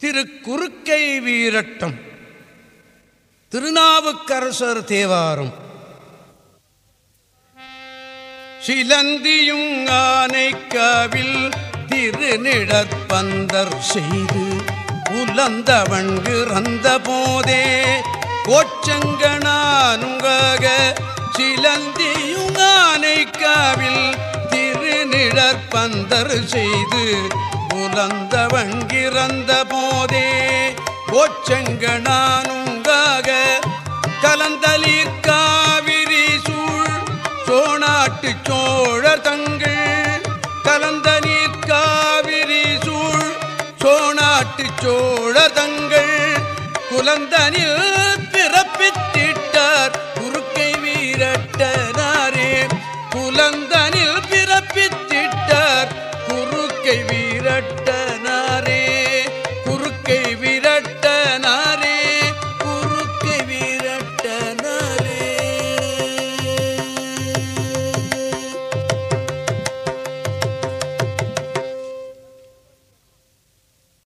திரு குறுக்கை வீரட்டம். திருநாவுக்கரசர் தேவாரம். சிலந்தியும் ஆனைக்காவில் திருநிழற்பந்தர் செய்து உலந்தவண்கு ரந்த போதே கோச்சங்கனானுங்க சிலந்தியும் ஆனைக்காவில் திருநிழற்பந்தர் செய்து புலந்தவங்கிறந்த போதே கோச்செங்கனானுங்காக கலந்தலீர் காவிரி சூழ் சோனாட்டு சோழர் தங்கள் கலந்த நீர் காவிரி சூழ் சோனாட்டு சோழர் தங்கள் குலந்தனில் பிறப்பித்திட்டார். குறுக்கை வீரட்டனாரே குலந்தனில் பிறப்பித்திட்டார். குறுக்கை வீ